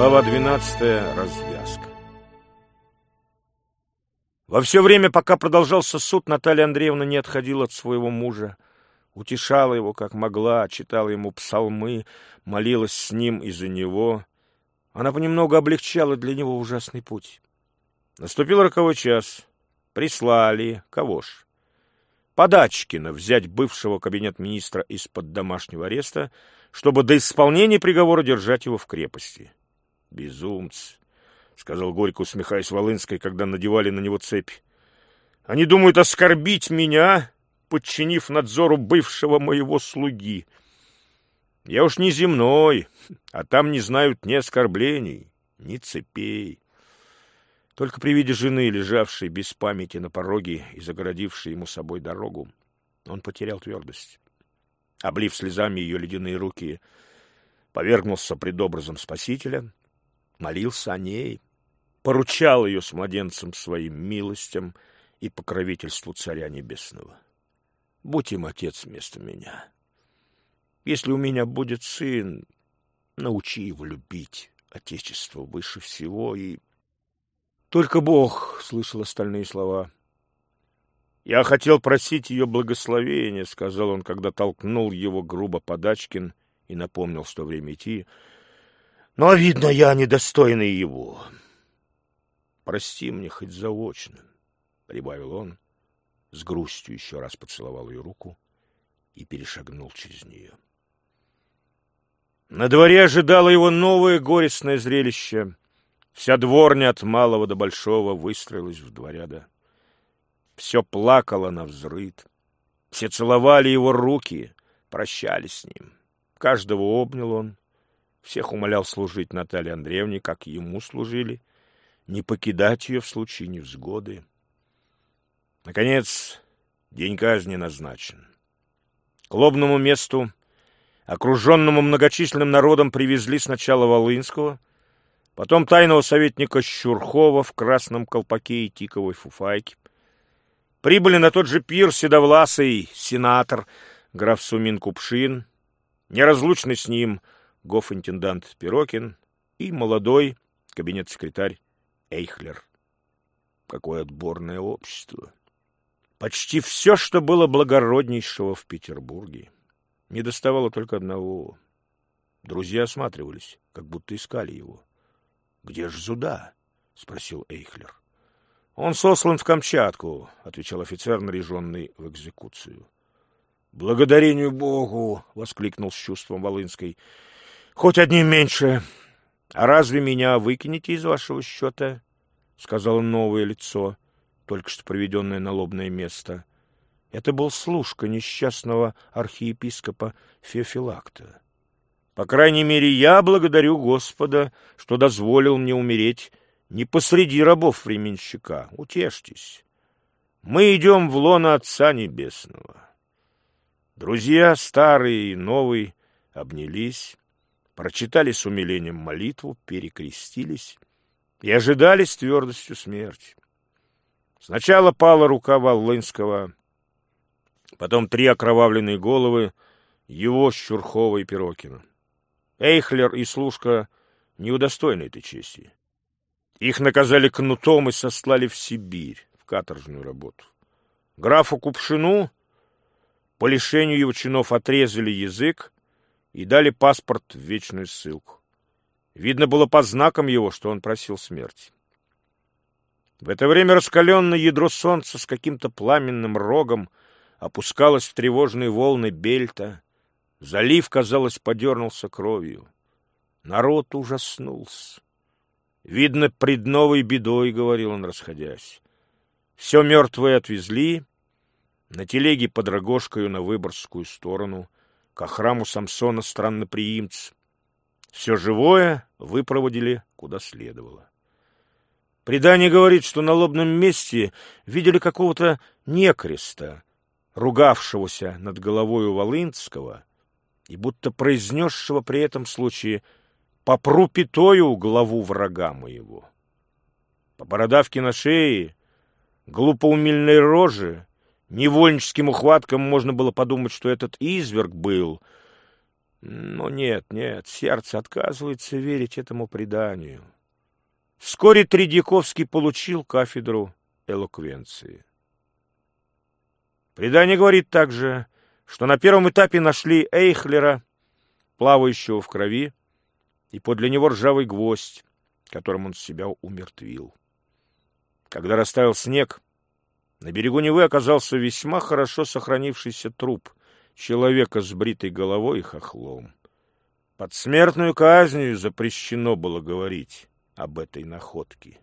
Глава 12. Развязка. Во все время, пока продолжался суд, Наталья Андреевна не отходила от своего мужа, утешала его как могла, читала ему псалмы, молилась с ним и за него. Она понемногу облегчала для него ужасный путь. Наступил роковой час. Прислали. Кого ж? Подачкина взять бывшего кабинет-министра из-под домашнего ареста, чтобы до исполнения приговора держать его в крепости. Безумцы, — сказал Горько, усмехаясь Волынской, когда надевали на него цепь. Они думают оскорбить меня, подчинив надзору бывшего моего слуги. Я уж не земной, а там не знают ни оскорблений, ни цепей. Только при виде жены, лежавшей без памяти на пороге и загородившей ему собой дорогу, он потерял твердость. Облив слезами ее ледяные руки, повергнулся пред образом Спасителя, молился о ней, поручал ее с младенцем своим милостям и покровительству Царя Небесного. Будь им отец вместо меня. Если у меня будет сын, научи его любить Отечество выше всего и... Только Бог слышал остальные слова. «Я хотел просить ее благословения», — сказал он, когда толкнул его грубо Подачкин и напомнил, что время идти. «Но, видно, я недостойный его. Прости мне хоть заочно», — прибавил он, с грустью еще раз поцеловал ее руку и перешагнул через нее. На дворе ожидало его новое горестное зрелище. Вся дворня от малого до большого выстроилась в два ряда. Все плакало на взрыд. Все целовали его руки, прощались с ним. Каждого обнял он. Всех умолял служить Наталье Андреевне, как ему служили, не покидать ее в случае невзгоды. Наконец, день казни назначен. К лобному месту окруженному многочисленным народом привезли сначала Волынского, потом тайного советника Щурхова в красном колпаке и тиковой фуфайке. Прибыли на тот же пир седовласый сенатор граф Сумин Купшин, неразлучный с ним гофинтендант Пирокин и молодой кабинет-секретарь Эйхлер. Какое отборное общество! Почти все, что было благороднейшего в Петербурге. Не доставало только одного. Друзья осматривались, как будто искали его. — Где ж Зуда? — спросил Эйхлер. — Он сослан в Камчатку, — отвечал офицер, наряженный в экзекуцию. — Благодарению Богу! — воскликнул с чувством Волынской. — Хоть одним меньше. А разве меня выкинете из вашего счета? — сказала новое лицо, только что проведенное на лобное место. Это был служка несчастного архиепископа Феофилакта. По крайней мере, я благодарю Господа, что дозволил мне умереть не посреди рабов временщика. Утешьтесь. Мы идем в лоно Отца Небесного. Друзья, старые и новые, обнялись, прочитали с умилением молитву, перекрестились и ожидали с твердостью смерти. Сначала пала рука Волынского, потом три окровавленные головы его, Щурхова и Пирокина. Эйхлер и Слушка не удостоены этой чести. Их наказали кнутом и сослали в Сибирь, в каторжную работу. Графу Купшину по лишению его чинов отрезали язык и дали паспорт в вечную ссылку. Видно было по знакам его, что он просил смерти. В это время раскаленное ядро солнца с каким-то пламенным рогом опускалось в тревожные волны бельта. Залив, казалось, подернулся кровью. Народ ужаснулся. Видно, пред новой бедой, — говорил он, расходясь. Все мертвое отвезли, на телеге под рогожкою на Выборгскую сторону, к храму Самсона странноприимц. Все живое выпроводили, куда следовало. Предание говорит, что на лобном месте видели какого-то некреста, ругавшегося над головой у Волынского и будто произнесшего при этом случае «попру пятою главу врага моего». По бородавке на шее, глупоумильной роже, невольническим ухваткам можно было подумать, что этот изверг был Но нет, нет, сердце отказывается верить этому преданию. Вскоре Тредьяковский получил кафедру элоквенции. Предание говорит также, что на первом этапе нашли Эйхлера, плавающего в крови, и подле него ржавый гвоздь, которым он себя умертвил. Когда растаял снег, на берегу Невы оказался весьма хорошо сохранившийся труп человека с бритой головой и хохлом. Под смертную казнью запрещено было говорить об этой находке.